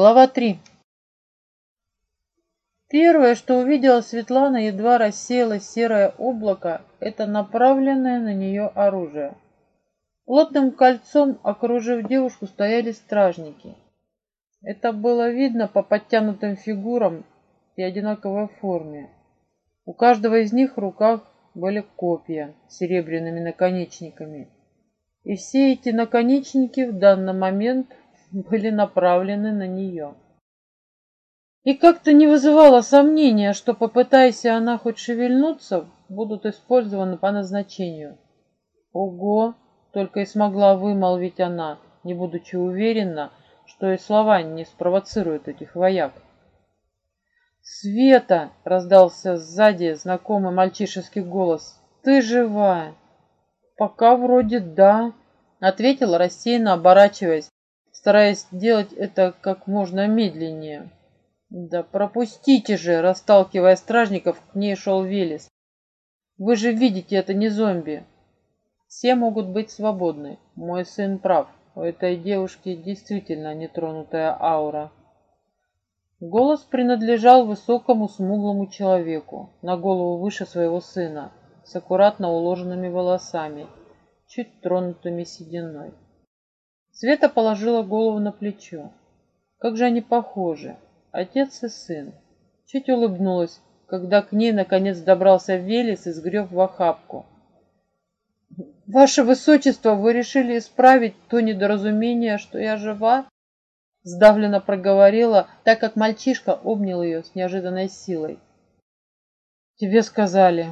Глава 3. Первое, что увидела Светлана, едва рассеялось серое облако, это направленное на нее оружие. Плотным кольцом, окружив девушку, стояли стражники. Это было видно по подтянутым фигурам и одинаковой форме. У каждого из них в руках были копья с серебряными наконечниками. И все эти наконечники в данный момент были направлены на нее. И как-то не вызывало сомнения, что, попытайся она хоть шевельнуться, будут использованы по назначению. Ого! Только и смогла вымолвить она, не будучи уверена, что и слова не спровоцируют этих вояк. «Света!» — раздался сзади знакомый мальчишеский голос. «Ты жива?» «Пока вроде да», — ответила рассеянно, оборачиваясь стараясь сделать это как можно медленнее. «Да пропустите же!» Расталкивая стражников, к ней шел Велес. «Вы же видите, это не зомби!» «Все могут быть свободны. Мой сын прав. У этой девушки действительно нетронутая аура». Голос принадлежал высокому смуглому человеку, на голову выше своего сына, с аккуратно уложенными волосами, чуть тронутыми сединой. Света положила голову на плечо. Как же они похожи, отец и сын. Чуть улыбнулась, когда к ней наконец добрался Велес и сгреб в охапку. «Ваше Высочество, вы решили исправить то недоразумение, что я жива?» Сдавленно проговорила, так как мальчишка обнял ее с неожиданной силой. «Тебе сказали».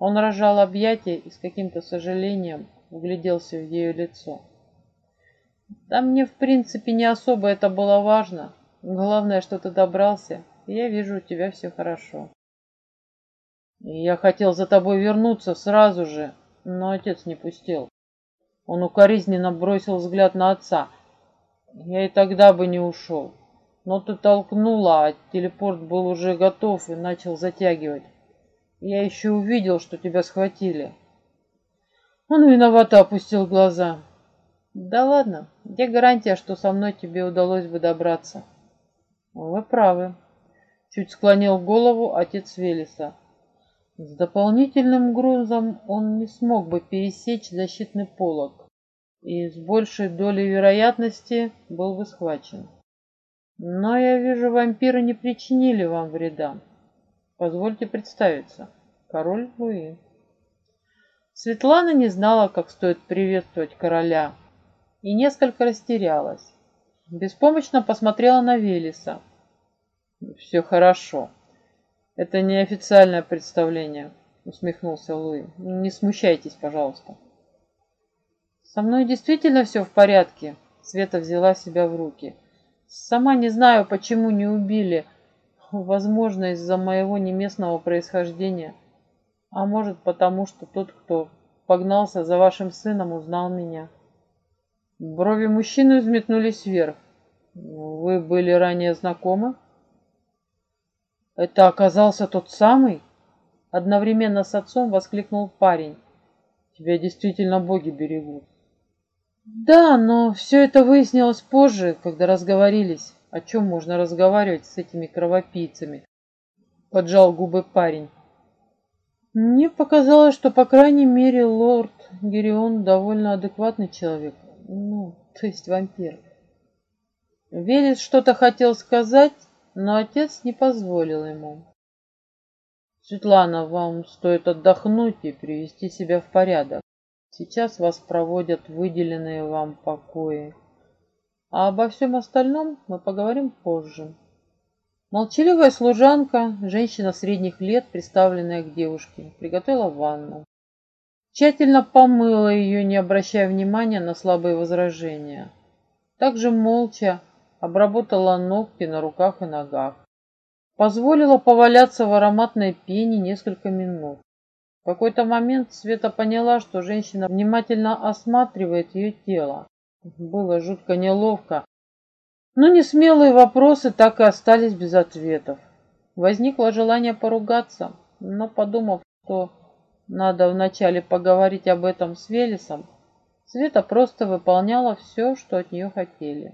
Он рожал объятия и с каким-то сожалением угляделся в ее лицо. Да мне, в принципе, не особо это было важно. Главное, что ты добрался, я вижу, у тебя все хорошо. Я хотел за тобой вернуться сразу же, но отец не пустил. Он укоризненно бросил взгляд на отца. Я и тогда бы не ушел. Но ты толкнула, а телепорт был уже готов и начал затягивать. Я еще увидел, что тебя схватили. Он виновато опустил глаза. Да ладно, где гарантия, что со мной тебе удалось бы добраться? Вы правы. Чуть склонил голову отец Велеса. С дополнительным грузом он не смог бы пересечь защитный полог и с большей долей вероятности был бы схвачен. Но я вижу, вампиры не причинили вам вреда. Позвольте представиться. Король Луи. Светлана не знала, как стоит приветствовать короля, и несколько растерялась. Беспомощно посмотрела на Велеса. «Все хорошо. Это неофициальное представление», — усмехнулся Луи. «Не смущайтесь, пожалуйста». «Со мной действительно все в порядке», — Света взяла себя в руки. «Сама не знаю, почему не убили. Возможно, из-за моего неместного происхождения. А может, потому что тот, кто погнался за вашим сыном, узнал меня». Брови мужчины взметнулись вверх. Вы были ранее знакомы? Это оказался тот самый? Одновременно с отцом воскликнул парень. Тебя действительно боги берегут. Да, но все это выяснилось позже, когда разговорились. О чем можно разговаривать с этими кровопийцами? Поджал губы парень. Мне показалось, что, по крайней мере, лорд Герион довольно адекватный человек. Ну, то есть вампир. Велес что-то хотел сказать, но отец не позволил ему. Светлана, вам стоит отдохнуть и привести себя в порядок. Сейчас вас проводят выделенные вам покои. А обо всем остальном мы поговорим позже. Молчаливая служанка, женщина средних лет, представленная к девушке, приготовила ванну. Тщательно помыла ее, не обращая внимания на слабые возражения. Также молча обработала ногти на руках и ногах. Позволила поваляться в ароматной пене несколько минут. В какой-то момент Света поняла, что женщина внимательно осматривает ее тело. Было жутко неловко, но несмелые вопросы так и остались без ответов. Возникло желание поругаться, но подумав, что надо вначале поговорить об этом с Велесом. Света просто выполняла все, что от нее хотели.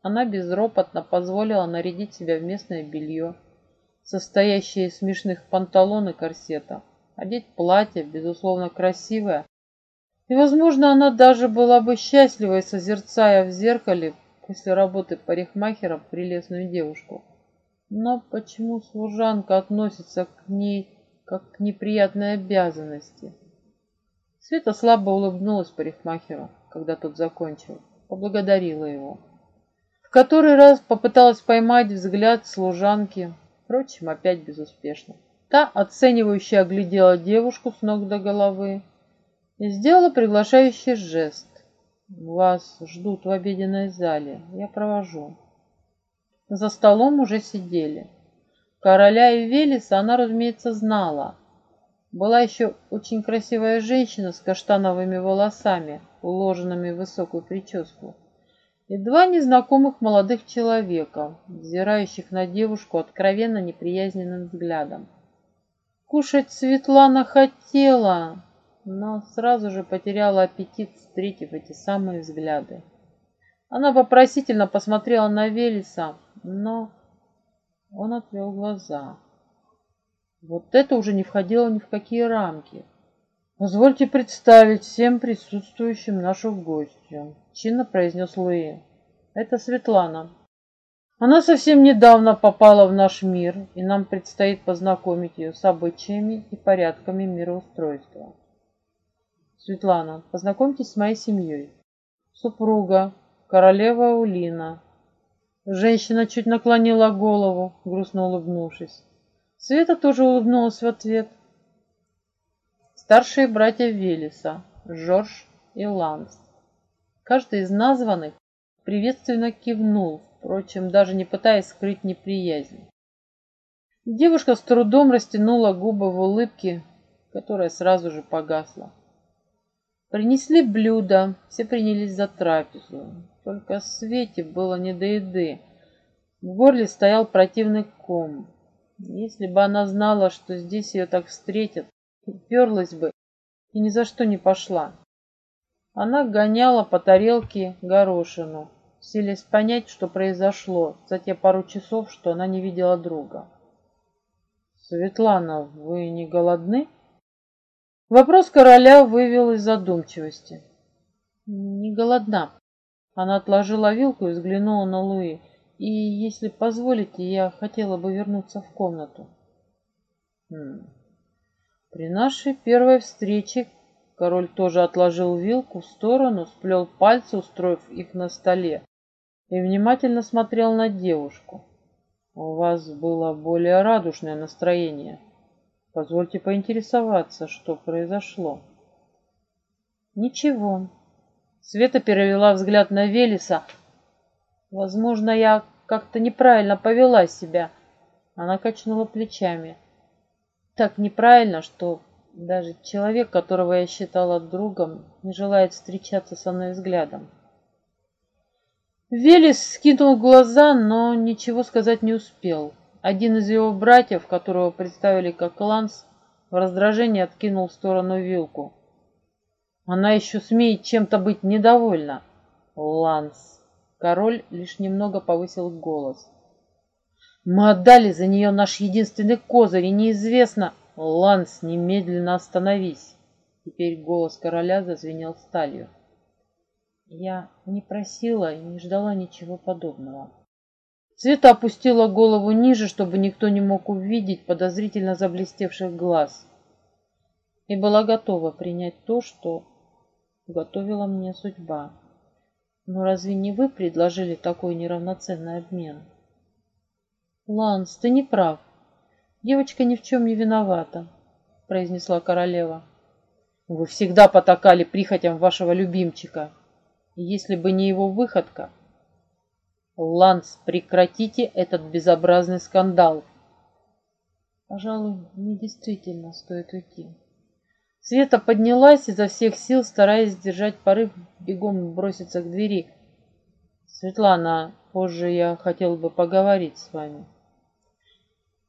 Она безропотно позволила нарядить себя в местное белье, состоящее из смешных панталон и корсета, одеть платье, безусловно, красивое, и, возможно, она даже была бы счастлива, созерцая в зеркале после работы парикмахера прелестную девушку. Но почему служанка относится к ней как к неприятной обязанности? Света слабо улыбнулась парикмахеру, когда тот закончил, поблагодарила его. В который раз попыталась поймать взгляд служанки, впрочем, опять безуспешно. Та оценивающе оглядела девушку с ног до головы и сделала приглашающий жест. «Вас ждут в обеденной зале. Я провожу». За столом уже сидели. Короля и Велеса она, разумеется, знала. Была еще очень красивая женщина с каштановыми волосами, уложенными в высокую прическу, и два незнакомых молодых человека, взирающих на девушку откровенно неприязненным взглядом. Кушать Светлана хотела, но сразу же потеряла аппетит, встретив эти самые взгляды. Она вопросительно посмотрела на Велеса, но он отвел глаза. Вот это уже не входило ни в какие рамки. «Позвольте представить всем присутствующим нашу гостью», — чинно произнес Луи. «Это Светлана. Она совсем недавно попала в наш мир, и нам предстоит познакомить ее с обычаями и порядками мироустройства. Светлана, познакомьтесь с моей семьей. Супруга, королева Улина. Женщина чуть наклонила голову, грустно улыбнувшись. Света тоже улыбнулась в ответ. Старшие братья Велеса, Жорж и Ланс. Каждый из названных приветственно кивнул, впрочем, даже не пытаясь скрыть неприязнь. Девушка с трудом растянула губы в улыбке, которая сразу же погасла. Принесли блюда, все принялись за трапезу. Только Свете было не до еды. В горле стоял противный ком. Если бы она знала, что здесь ее так встретят, уперлась бы и ни за что не пошла. Она гоняла по тарелке горошину, силясь понять, что произошло за те пару часов, что она не видела друга. «Светлана, вы не голодны?» Вопрос короля вывел из задумчивости. «Не голодна». Она отложила вилку и взглянула на Луи. «И, если позволите, я хотела бы вернуться в комнату». Хм. При нашей первой встрече король тоже отложил вилку в сторону, сплел пальцы, устроив их на столе, и внимательно смотрел на девушку. «У вас было более радужное настроение». Позвольте поинтересоваться, что произошло. Ничего. Света перевела взгляд на Велеса. Возможно, я как-то неправильно повела себя. Она качнула плечами. Так неправильно, что даже человек, которого я считала другом, не желает встречаться со мной взглядом. Велес скинул глаза, но ничего сказать не успел. Один из его братьев, которого представили как Ланс, в раздражении откинул в сторону вилку. Она еще смеет чем-то быть недовольна. Ланс. Король лишь немного повысил голос. Мы отдали за нее наш единственный козырь, и неизвестно... Ланс, немедленно остановись. Теперь голос короля зазвенел сталью. Я не просила и не ждала ничего подобного. Света опустила голову ниже, чтобы никто не мог увидеть подозрительно заблестевших глаз. И была готова принять то, что готовила мне судьба. Но разве не вы предложили такой неравноценный обмен? Ланс, ты не прав. Девочка ни в чем не виновата, произнесла королева. Вы всегда потакали прихотям вашего любимчика. И если бы не его выходка, Ланс, прекратите этот безобразный скандал. Пожалуй, мне действительно стоит уйти. Света поднялась изо всех сил, стараясь сдержать порыв, бегом броситься к двери. Светлана, позже я хотел бы поговорить с вами.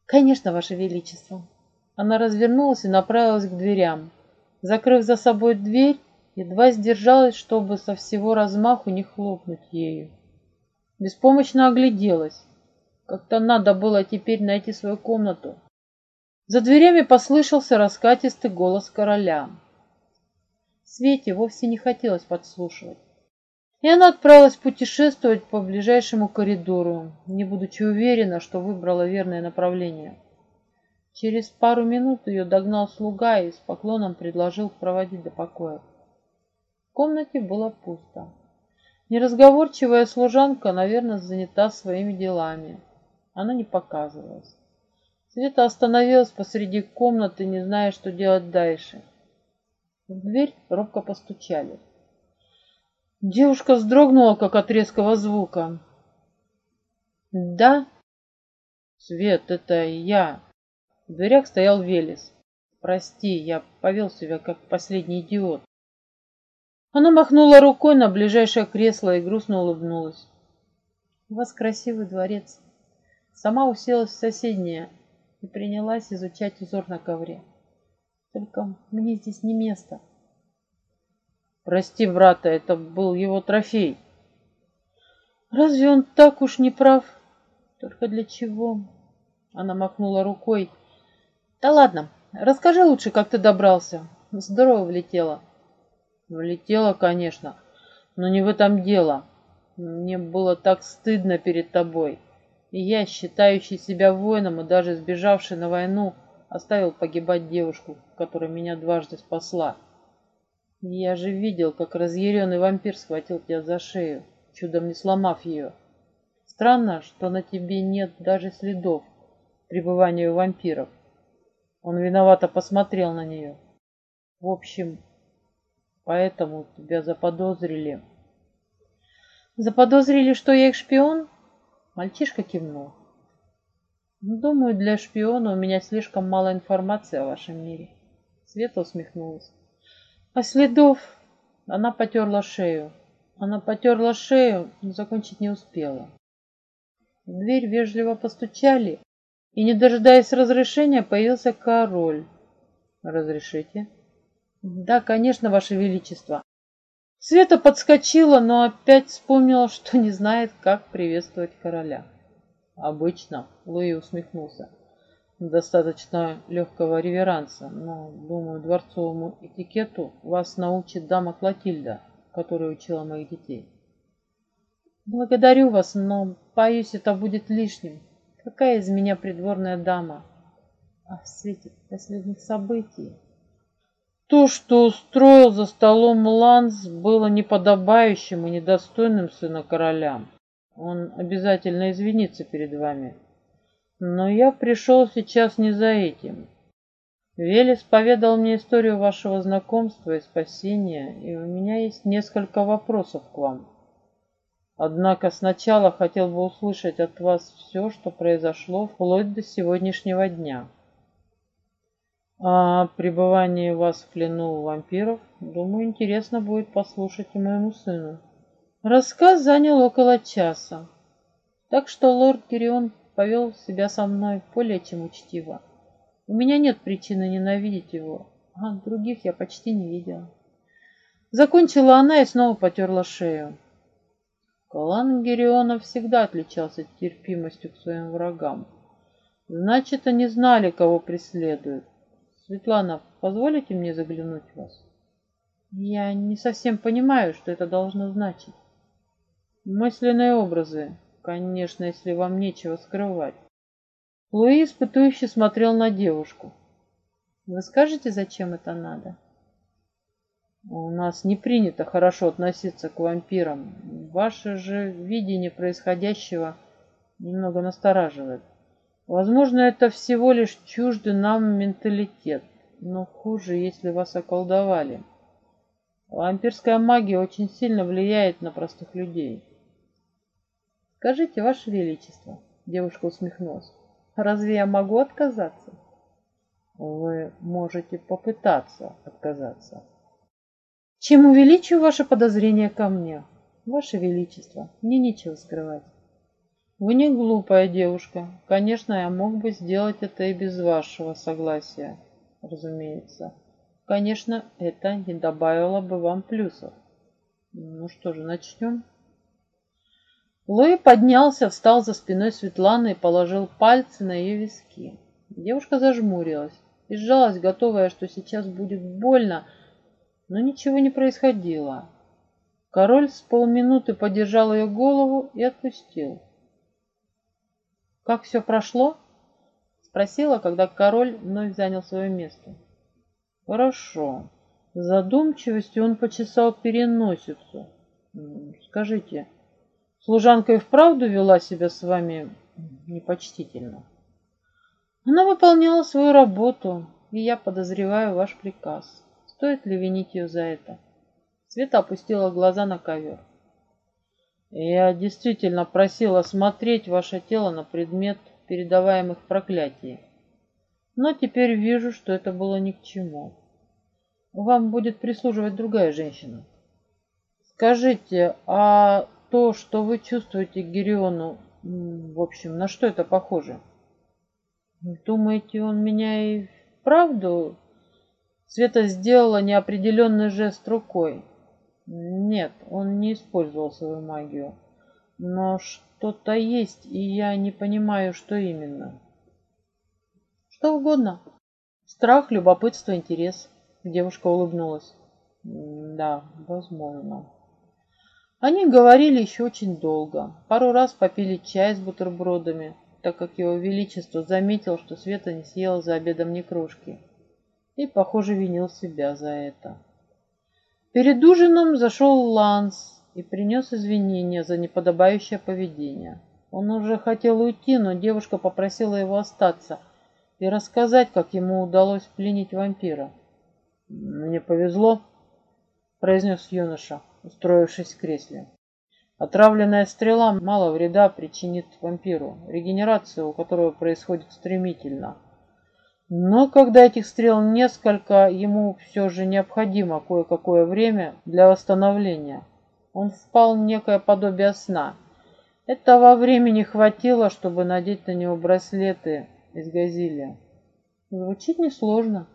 Конечно, Ваше Величество. Она развернулась и направилась к дверям. Закрыв за собой дверь, едва сдержалась, чтобы со всего размаху не хлопнуть ею. Беспомощно огляделась. Как-то надо было теперь найти свою комнату. За дверями послышался раскатистый голос короля. Свете вовсе не хотелось подслушивать. И она отправилась путешествовать по ближайшему коридору, не будучи уверена, что выбрала верное направление. Через пару минут ее догнал слуга и с поклоном предложил проводить до покоя. В комнате было пусто. Неразговорчивая служанка, наверное, занята своими делами. Она не показывалась. Света остановилась посреди комнаты, не зная, что делать дальше. В дверь робко постучали. Девушка вздрогнула, как от резкого звука. «Да?» «Свет, это я!» В дверях стоял Велес. «Прости, я повел себя как последний идиот». Она махнула рукой на ближайшее кресло и грустно улыбнулась. «У вас красивый дворец». Сама уселась в соседнее и принялась изучать узор на ковре. «Только мне здесь не место». Прости, брата, это был его трофей. Разве он так уж не прав? Только для чего? Она махнула рукой. Да ладно, расскажи лучше, как ты добрался. Здорово влетела. Влетела, конечно, но не в этом дело. Мне было так стыдно перед тобой. И я, считающий себя воином и даже сбежавший на войну, оставил погибать девушку, которая меня дважды спасла. Я же видел, как разъяренный вампир схватил тебя за шею, чудом не сломав ее. Странно, что на тебе нет даже следов пребывания у вампиров. Он виновато посмотрел на нее. В общем, поэтому тебя заподозрили. Заподозрили, что я их шпион? Мальчишка кивнул. Думаю, для шпиона у меня слишком мало информации о вашем мире. Света усмехнулась. А следов... Она потерла шею. Она потерла шею, но закончить не успела. В дверь вежливо постучали, и, не дожидаясь разрешения, появился король. «Разрешите?» «Да, конечно, Ваше Величество». Света подскочила, но опять вспомнила, что не знает, как приветствовать короля. «Обычно», — Луи усмехнулся, достаточно легкого реверанса, но, думаю, дворцовому этикету вас научит дама Клотильда, которая учила моих детей. Благодарю вас, но, боюсь, это будет лишним. Какая из меня придворная дама? А в свете последних событий... То, что устроил за столом Ланс, было неподобающим и недостойным сына короля. Он обязательно извинится перед вами. Но я пришел сейчас не за этим. Велес поведал мне историю вашего знакомства и спасения, и у меня есть несколько вопросов к вам. Однако сначала хотел бы услышать от вас все, что произошло вплоть до сегодняшнего дня. О пребывании вас в плену у вампиров, думаю, интересно будет послушать и моему сыну. Рассказ занял около часа, так что лорд Кирион повел себя со мной более чем учтиво. У меня нет причины ненавидеть его, а других я почти не видела. Закончила она и снова потерла шею. Клан Герионов всегда отличался терпимостью к своим врагам. Значит, они знали, кого преследуют. Светлана, позволите мне заглянуть в вас? Я не совсем понимаю, что это должно значить. Мысленные образы, Конечно, если вам нечего скрывать. Луи испытующе смотрел на девушку. Вы скажете, зачем это надо? У нас не принято хорошо относиться к вампирам. Ваше же видение происходящего немного настораживает. Возможно, это всего лишь чуждый нам менталитет, но хуже, если вас околдовали. Вампирская магия очень сильно влияет на простых людей. Скажите, Ваше Величество, девушка усмехнулась, разве я могу отказаться? Вы можете попытаться отказаться. Чем увеличу ваше подозрение ко мне? Ваше Величество, мне нечего скрывать. Вы не глупая девушка. Конечно, я мог бы сделать это и без вашего согласия, разумеется. Конечно, это не добавило бы вам плюсов. Ну что же, начнем? Луи поднялся, встал за спиной Светланы и положил пальцы на ее виски. Девушка зажмурилась и сжалась, готовая, что сейчас будет больно, но ничего не происходило. Король с полминуты подержал ее голову и отпустил. «Как все прошло?» — спросила, когда король вновь занял свое место. «Хорошо». С задумчивостью он почесал переносицу. «Скажите, служанка и вправду вела себя с вами непочтительно?» «Она выполняла свою работу, и я подозреваю ваш приказ. Стоит ли винить ее за это?» Света опустила глаза на ковер. Я действительно просила смотреть ваше тело на предмет передаваемых проклятий. Но теперь вижу, что это было ни к чему. Вам будет прислуживать другая женщина. Скажите, а то, что вы чувствуете Гериону, в общем, на что это похоже? Думаете, он меня и вправду? Света сделала неопределенный жест рукой. Нет, он не использовал свою магию. Но что-то есть, и я не понимаю, что именно. Что угодно. Страх, любопытство, интерес. Девушка улыбнулась. Да, возможно. Они говорили еще очень долго. Пару раз попили чай с бутербродами, так как его величество заметил, что Света не съела за обедом ни крошки. И, похоже, винил себя за это. Перед ужином зашел Ланс и принес извинения за неподобающее поведение. Он уже хотел уйти, но девушка попросила его остаться и рассказать, как ему удалось пленить вампира. «Мне повезло», — произнес юноша, устроившись в кресле. Отравленная стрела мало вреда причинит вампиру, регенерация у которого происходит стремительно — но когда этих стрел несколько, ему все же необходимо кое-какое время для восстановления. Он впал в некое подобие сна. Этого времени хватило, чтобы надеть на него браслеты из газилия. Звучит несложно.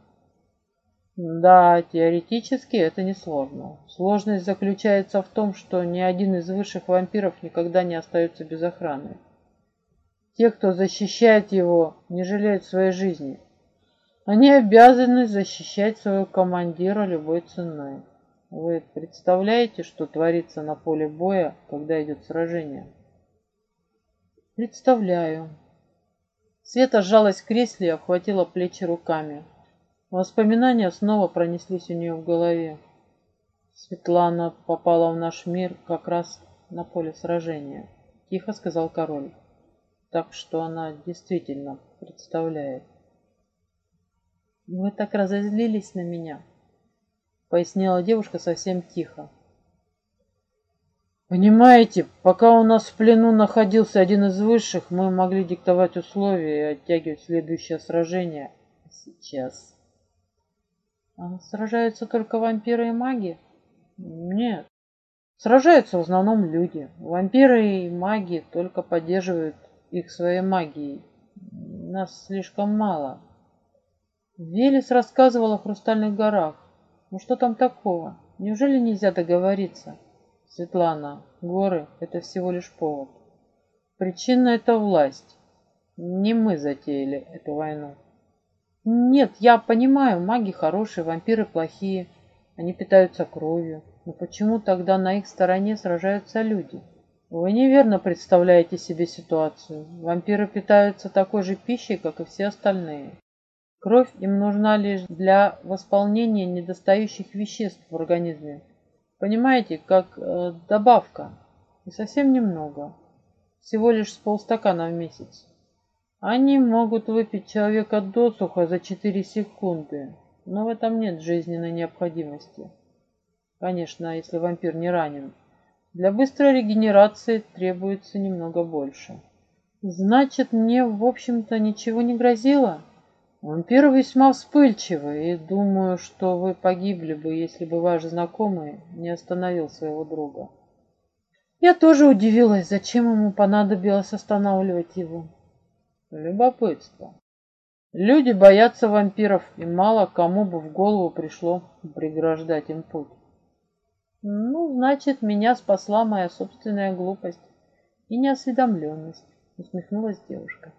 Да, теоретически это несложно. Сложность заключается в том, что ни один из высших вампиров никогда не остается без охраны. Те, кто защищает его, не жалеют своей жизни. Они обязаны защищать своего командира любой ценой. Вы представляете, что творится на поле боя, когда идет сражение? Представляю. Света сжалась в кресле и обхватила плечи руками. Воспоминания снова пронеслись у нее в голове. Светлана попала в наш мир как раз на поле сражения, тихо сказал король. Так что она действительно представляет. «Вы так разозлились на меня», — пояснила девушка совсем тихо. «Понимаете, пока у нас в плену находился один из высших, мы могли диктовать условия и оттягивать следующее сражение. Сейчас...» а «Сражаются только вампиры и маги?» «Нет, сражаются в основном люди. Вампиры и маги только поддерживают их своей магией. Нас слишком мало». Велес рассказывал о хрустальных горах. Ну что там такого? Неужели нельзя договориться? Светлана, горы – это всего лишь повод. Причина – это власть. Не мы затеяли эту войну. Нет, я понимаю, маги хорошие, вампиры плохие. Они питаются кровью. Но почему тогда на их стороне сражаются люди? Вы неверно представляете себе ситуацию. Вампиры питаются такой же пищей, как и все остальные. Кровь им нужна лишь для восполнения недостающих веществ в организме. Понимаете, как э, добавка. И совсем немного. Всего лишь с полстакана в месяц. Они могут выпить человека досуха за 4 секунды, но в этом нет жизненной необходимости. Конечно, если вампир не ранен. Для быстрой регенерации требуется немного больше. Значит, мне, в общем-то, ничего не грозило? Вампиры весьма вспыльчивы, и думаю, что вы погибли бы, если бы ваш знакомый не остановил своего друга. Я тоже удивилась, зачем ему понадобилось останавливать его. Любопытство. Люди боятся вампиров, и мало кому бы в голову пришло преграждать им путь. Ну, значит, меня спасла моя собственная глупость. и неосведомленность, усмехнулась девушка.